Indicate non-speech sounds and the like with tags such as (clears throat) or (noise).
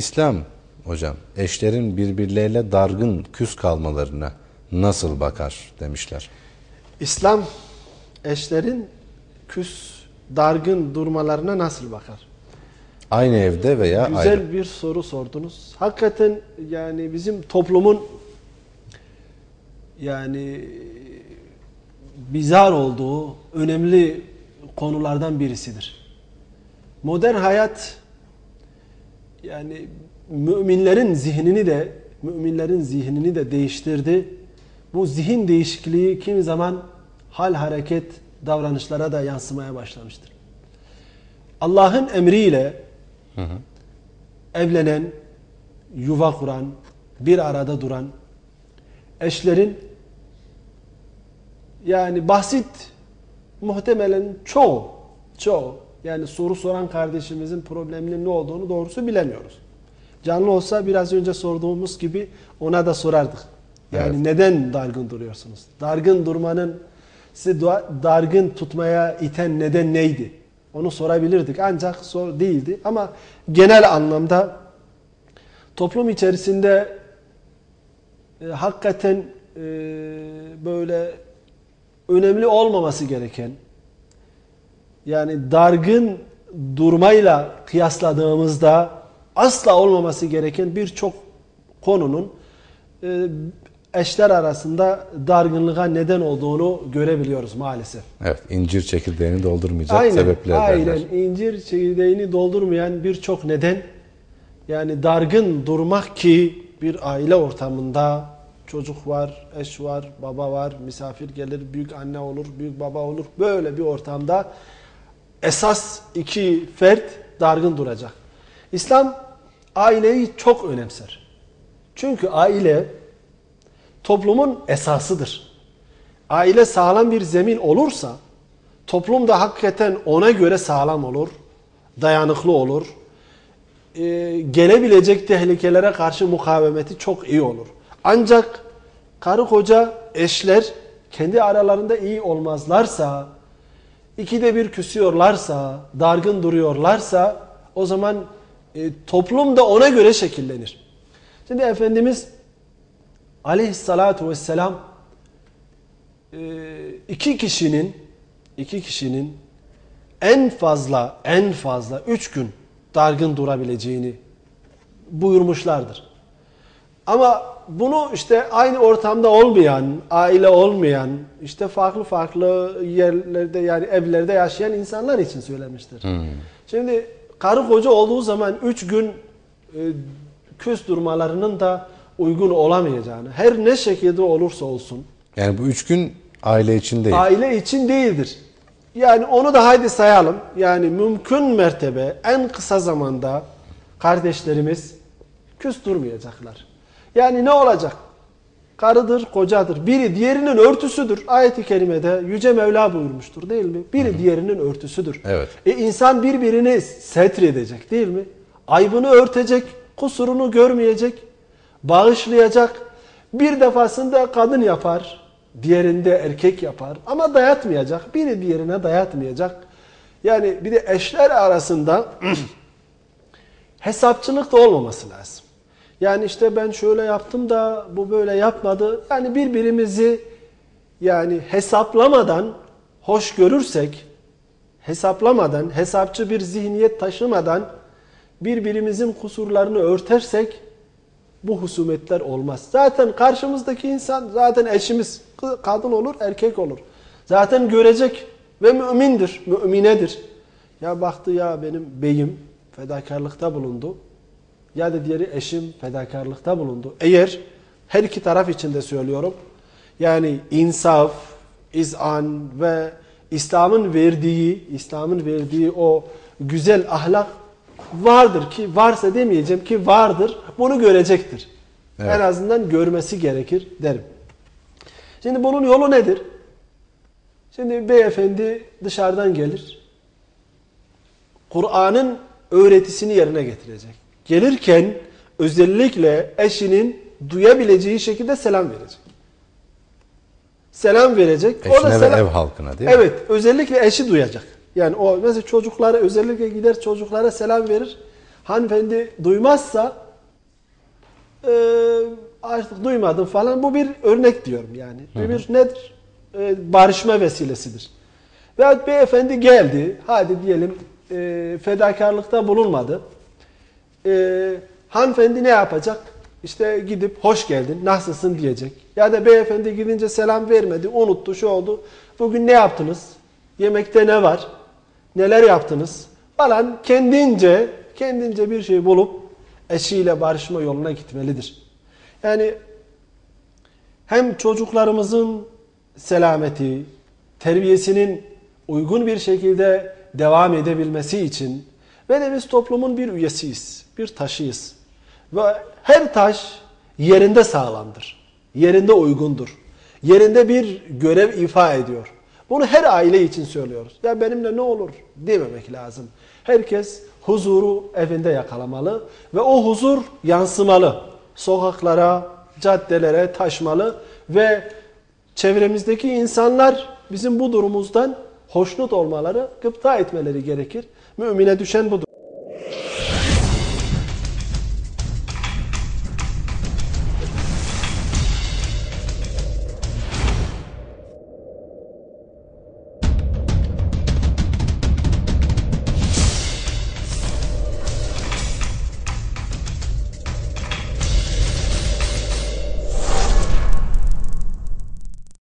İslam hocam eşlerin birbirleriyle dargın küs kalmalarına nasıl bakar demişler. İslam eşlerin küs, dargın durmalarına nasıl bakar? Aynı evde veya Güzel ayrı. bir soru sordunuz. Hakikaten yani bizim toplumun yani bizar olduğu önemli konulardan birisidir. Modern hayat yani müminlerin zihnini de müminlerin zihnini de değiştirdi. Bu zihin değişikliği kimi zaman hal hareket davranışlara da yansımaya başlamıştır. Allah'ın emriyle Hı hı. evlenen, yuva kuran, bir arada duran eşlerin yani basit muhtemelen çoğu çoğu yani soru soran kardeşimizin probleminin ne olduğunu doğrusu bilemiyoruz. Canlı olsa biraz önce sorduğumuz gibi ona da sorardık. Yani Evet. neden dargın duruyorsunuz? Dargın durmanın sizi dargın tutmaya iten neden neydi? Onu sorabilirdik ancak sor değildi ama genel anlamda toplum içerisinde e, hakikaten e, böyle önemli olmaması gereken yani dargın durmayla kıyasladığımızda asla olmaması gereken birçok konunun e, eşler arasında dargınlığa neden olduğunu görebiliyoruz maalesef. Evet incir çekirdeğini doldurmayacak Aynen, sebepler aynen. derler. İncir çekirdeğini doldurmayan birçok neden yani dargın durmak ki bir aile ortamında çocuk var, eş var, baba var, misafir gelir, büyük anne olur, büyük baba olur. Böyle bir ortamda esas iki fert dargın duracak. İslam aileyi çok önemser. Çünkü aile toplumun esasıdır. Aile sağlam bir zemin olursa toplum da hakikaten ona göre sağlam olur, dayanıklı olur. Ee, gelebilecek tehlikelere karşı mukavemeti çok iyi olur. Ancak karı koca eşler kendi aralarında iyi olmazlarsa, ikide bir küsüyorlarsa, dargın duruyorlarsa o zaman e, toplum da ona göre şekillenir. Şimdi Efendimiz aleyhissalatu vesselam e, iki kişinin iki kişinin en fazla en fazla üç gün dargın durabileceğini buyurmuşlardır. Ama bunu işte aynı ortamda olmayan, aile olmayan, işte farklı farklı yerlerde yani evlerde yaşayan insanlar için söylemiştir. Şimdi karı koca olduğu zaman üç gün e, küs durmalarının da uygun olamayacağını, her ne şekilde olursa olsun, Yani bu üç gün aile için değil. aile için değildir. Yani onu da haydi sayalım. Yani mümkün mertebe en kısa zamanda kardeşlerimiz küs durmayacaklar. Yani ne olacak? Karıdır, kocadır. Biri diğerinin örtüsüdür. Ayet-i kerimede Yüce Mevla buyurmuştur değil mi? Biri diğerinin örtüsüdür. Evet. E insan birbirini setredecek değil mi? Aybını örtecek, kusurunu görmeyecek, bağışlayacak. Bir defasında kadın yapar, diğerinde erkek yapar ama dayatmayacak. Biri diğerine dayatmayacak. Yani bir de eşler arasında (clears throat) hesapçılık da olmaması lazım. Yani işte ben şöyle yaptım da bu böyle yapmadı. Yani birbirimizi yani hesaplamadan hoş görürsek, hesaplamadan, hesapçı bir zihniyet taşımadan birbirimizin kusurlarını örtersek bu husumetler olmaz. Zaten karşımızdaki insan zaten eşimiz kadın olur, erkek olur. Zaten görecek ve mümindir, müminedir. Ya baktı ya benim beyim fedakarlıkta bulundu. Ya da diğeri eşim fedakarlıkta bulundu. Eğer her iki taraf için de söylüyorum. Yani insaf, izan ve İslam'ın verdiği, İslam'ın verdiği o güzel ahlak vardır ki varsa demeyeceğim ki vardır. Bunu görecektir. Evet. En azından görmesi gerekir derim. Şimdi bunun yolu nedir? Şimdi beyefendi dışarıdan gelir. Kur'an'ın öğretisini yerine getirecek. Gelirken özellikle eşinin duyabileceği şekilde selam verecek. Selam verecek. O da Eşine ve selam- ev halkına değil mi? Evet, özellikle eşi duyacak. Yani o mesela çocuklara özellikle gider çocuklara selam verir. Hanımefendi duymazsa e, artık duymadım falan bu bir örnek diyorum yani. Bu bir nedir? E, barışma vesilesidir. Veyahut beyefendi geldi, hadi diyelim e, fedakarlıkta bulunmadı. E, hanımefendi ne yapacak? İşte gidip hoş geldin, nasılsın diyecek. Ya da beyefendi gidince selam vermedi, unuttu, şu oldu. Bugün ne yaptınız? Yemekte ne var? Neler yaptınız? Falan kendince, kendince bir şey bulup eşiyle barışma yoluna gitmelidir. Yani hem çocuklarımızın selameti, terbiyesinin uygun bir şekilde devam edebilmesi için ve de biz toplumun bir üyesiyiz, bir taşıyız. Ve her taş yerinde sağlamdır, yerinde uygundur, yerinde bir görev ifa ediyor. Bunu her aile için söylüyoruz. Ya benimle ne olur dememek lazım. Herkes huzuru evinde yakalamalı ve o huzur yansımalı. Sokaklara, caddelere taşmalı ve çevremizdeki insanlar bizim bu durumumuzdan hoşnut olmaları, gıpta etmeleri gerekir. Mümine düşen budur.